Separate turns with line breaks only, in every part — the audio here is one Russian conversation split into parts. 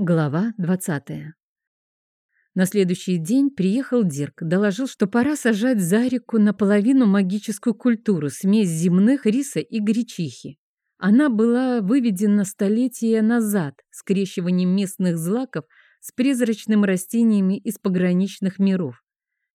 Глава 20. На следующий день приехал Дирк, доложил, что пора сажать за реку наполовину магическую культуру, смесь земных, риса и гречихи. Она была выведена столетия назад скрещиванием местных злаков с призрачными растениями из пограничных миров.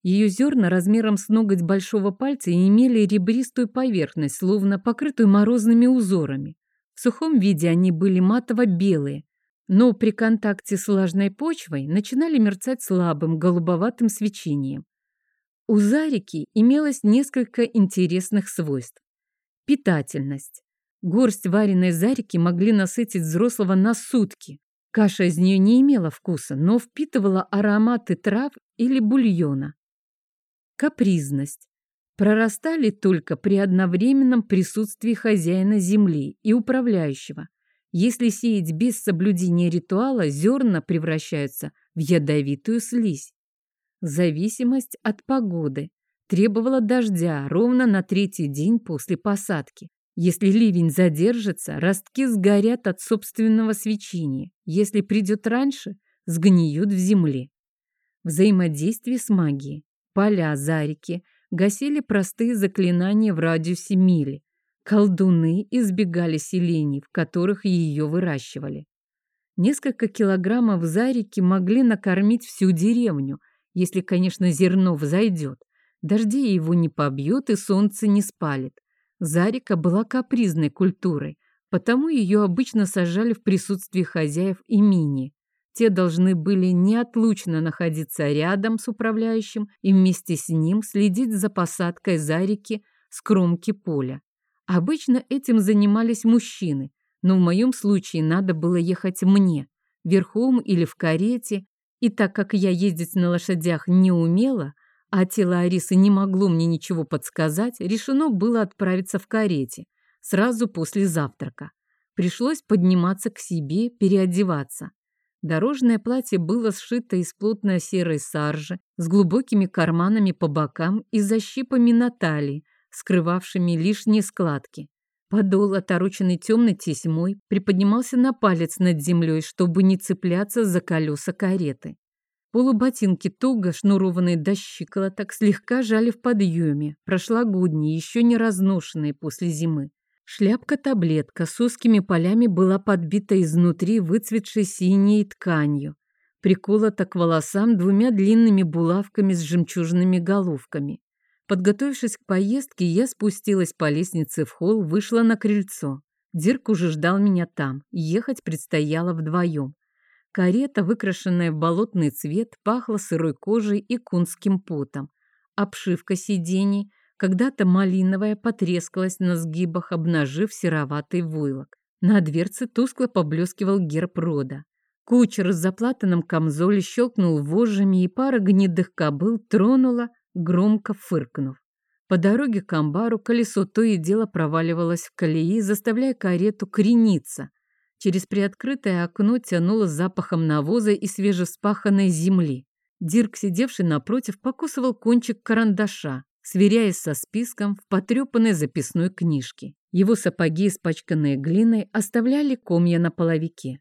Ее зерна размером с ноготь большого пальца имели ребристую поверхность, словно покрытую морозными узорами. В сухом виде они были матово-белые, но при контакте с влажной почвой начинали мерцать слабым голубоватым свечением. У зарики имелось несколько интересных свойств. Питательность. Горсть вареной зарики могли насытить взрослого на сутки. Каша из нее не имела вкуса, но впитывала ароматы трав или бульона. Капризность. Прорастали только при одновременном присутствии хозяина земли и управляющего. Если сеять без соблюдения ритуала, зерна превращаются в ядовитую слизь. Зависимость от погоды требовала дождя ровно на третий день после посадки. Если ливень задержится, ростки сгорят от собственного свечения. Если придет раньше, сгниют в земле. Взаимодействие с магией. Поля, зарики гасили простые заклинания в радиусе мили. Колдуны избегали селений, в которых ее выращивали. Несколько килограммов зарики могли накормить всю деревню, если, конечно, зерно взойдет. Дожди его не побьет и солнце не спалит. Зарика была капризной культурой, потому ее обычно сажали в присутствии хозяев имени. Те должны были неотлучно находиться рядом с управляющим и вместе с ним следить за посадкой зарики с кромки поля. Обычно этим занимались мужчины, но в моем случае надо было ехать мне, верхом или в карете, и так как я ездить на лошадях не умела, а тело Арисы не могло мне ничего подсказать, решено было отправиться в карете сразу после завтрака. Пришлось подниматься к себе, переодеваться. Дорожное платье было сшито из плотной серой саржи с глубокими карманами по бокам и защипами на талии, скрывавшими лишние складки. Подол, отороченный темной тесьмой, приподнимался на палец над землей, чтобы не цепляться за колеса кареты. Полуботинки, туго шнурованные до щиколоток, слегка жали в подъеме, прошлогодние, еще не разношенные после зимы. Шляпка-таблетка с узкими полями была подбита изнутри выцветшей синей тканью, приколота к волосам двумя длинными булавками с жемчужными головками. Подготовившись к поездке, я спустилась по лестнице в холл, вышла на крыльцо. Дирк уже ждал меня там. Ехать предстояло вдвоем. Карета, выкрашенная в болотный цвет, пахла сырой кожей и кунским потом. Обшивка сидений, когда-то малиновая, потрескалась на сгибах, обнажив сероватый войлок. На дверце тускло поблескивал герб рода. Кучер с заплатанным камзоле щелкнул вожжами, и пара гнедых кобыл тронула громко фыркнув. По дороге к амбару колесо то и дело проваливалось в колеи, заставляя карету крениться. Через приоткрытое окно тянуло запахом навоза и свежеспаханной земли. Дирк, сидевший напротив, покусывал кончик карандаша, сверяясь со списком в потрепанной записной книжке. Его сапоги, испачканные глиной, оставляли комья на половике.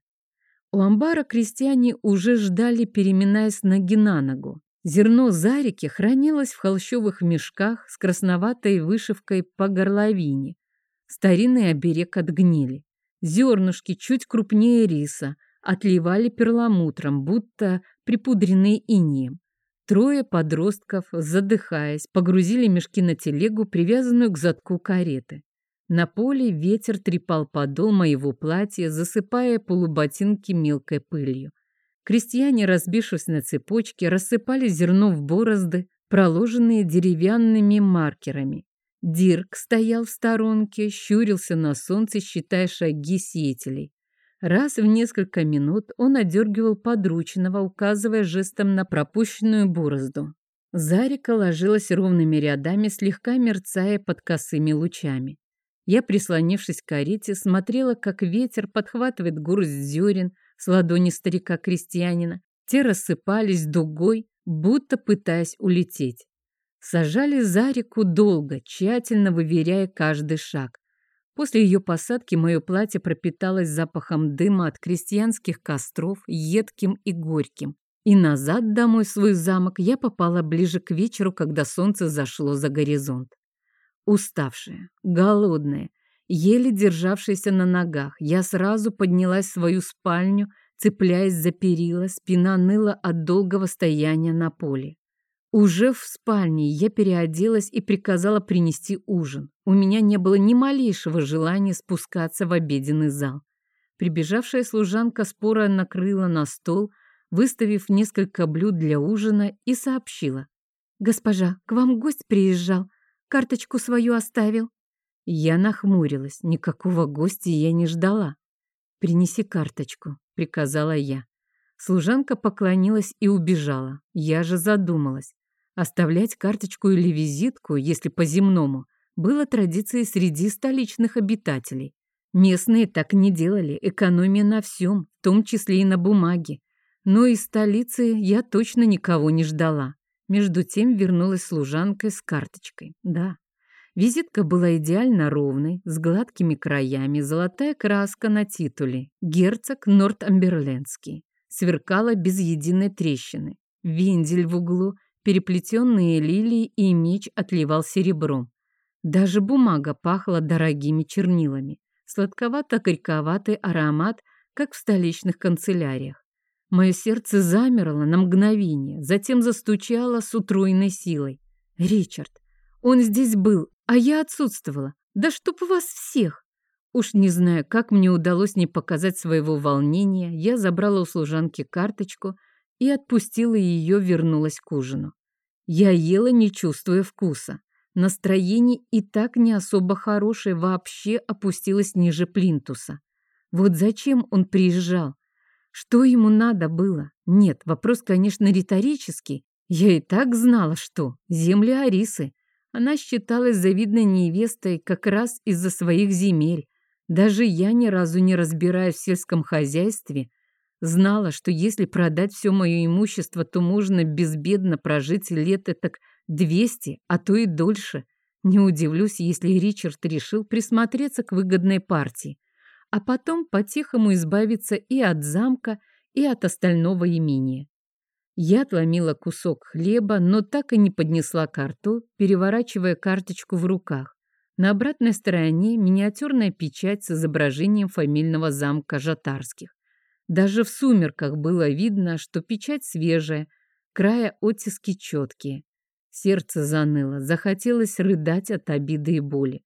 У амбара крестьяне уже ждали, переминаясь ноги на ногу. Зерно зарики хранилось в холщовых мешках с красноватой вышивкой по горловине. Старинный оберег от гнили. Зернышки чуть крупнее риса отливали перламутром, будто припудренные инеем. Трое подростков, задыхаясь, погрузили мешки на телегу, привязанную к задку кареты. На поле ветер трепал подол моего платья, засыпая полуботинки мелкой пылью. Крестьяне, разбившись на цепочки, рассыпали зерно в борозды, проложенные деревянными маркерами. Дирк стоял в сторонке, щурился на солнце, считая шаги сеятелей. Раз в несколько минут он одергивал подручного, указывая жестом на пропущенную борозду. Зарика ложилась ровными рядами, слегка мерцая под косыми лучами. Я, прислонившись к карете, смотрела, как ветер подхватывает горсть зерен, с ладони старика-крестьянина. Те рассыпались дугой, будто пытаясь улететь. Сажали за реку долго, тщательно выверяя каждый шаг. После ее посадки мое платье пропиталось запахом дыма от крестьянских костров, едким и горьким. И назад домой в свой замок я попала ближе к вечеру, когда солнце зашло за горизонт. Уставшая, голодная, еле державшаяся на ногах, я сразу поднялась в свою спальню, цепляясь за перила, спина ныла от долгого стояния на поле. Уже в спальне я переоделась и приказала принести ужин. У меня не было ни малейшего желания спускаться в обеденный зал. Прибежавшая служанка спора накрыла на стол, выставив несколько блюд для ужина, и сообщила. «Госпожа, к вам гость приезжал, карточку свою оставил». Я нахмурилась, никакого гостя я не ждала. «Принеси карточку», — приказала я. Служанка поклонилась и убежала. Я же задумалась. Оставлять карточку или визитку, если по-земному, было традицией среди столичных обитателей. Местные так не делали, экономия на всем, в том числе и на бумаге. Но из столицы я точно никого не ждала. Между тем вернулась служанка с карточкой. Да, визитка была идеально ровной, с гладкими краями, золотая краска на титуле. Герцог Нортамберлендский. Сверкала без единой трещины. Вендель в углу переплетенные лилии и меч отливал серебром. Даже бумага пахла дорогими чернилами. Сладковато-горьковатый аромат, как в столичных канцеляриях. Мое сердце замерло на мгновение, затем застучало с утроенной силой. «Ричард, он здесь был, а я отсутствовала. Да чтоб вас всех!» Уж не знаю, как мне удалось не показать своего волнения, я забрала у служанки карточку — и отпустила ее, вернулась к ужину. Я ела, не чувствуя вкуса. Настроение и так не особо хорошее вообще опустилось ниже плинтуса. Вот зачем он приезжал? Что ему надо было? Нет, вопрос, конечно, риторический. Я и так знала, что. Земли Арисы. Она считалась завидной невестой как раз из-за своих земель. Даже я ни разу не разбираюсь в сельском хозяйстве, Знала, что если продать все мое имущество, то можно безбедно прожить лет так 200, а то и дольше. Не удивлюсь, если Ричард решил присмотреться к выгодной партии, а потом по-тихому избавиться и от замка, и от остального имения. Я отломила кусок хлеба, но так и не поднесла карту, переворачивая карточку в руках. На обратной стороне миниатюрная печать с изображением фамильного замка Жатарских. Даже в сумерках было видно, что печать свежая, края оттиски четкие. Сердце заныло, захотелось рыдать от обиды и боли.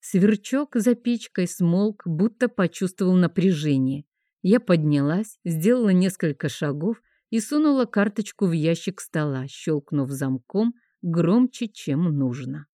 Сверчок за печкой смолк, будто почувствовал напряжение. Я поднялась, сделала несколько шагов и сунула карточку в ящик стола, щелкнув замком громче, чем нужно.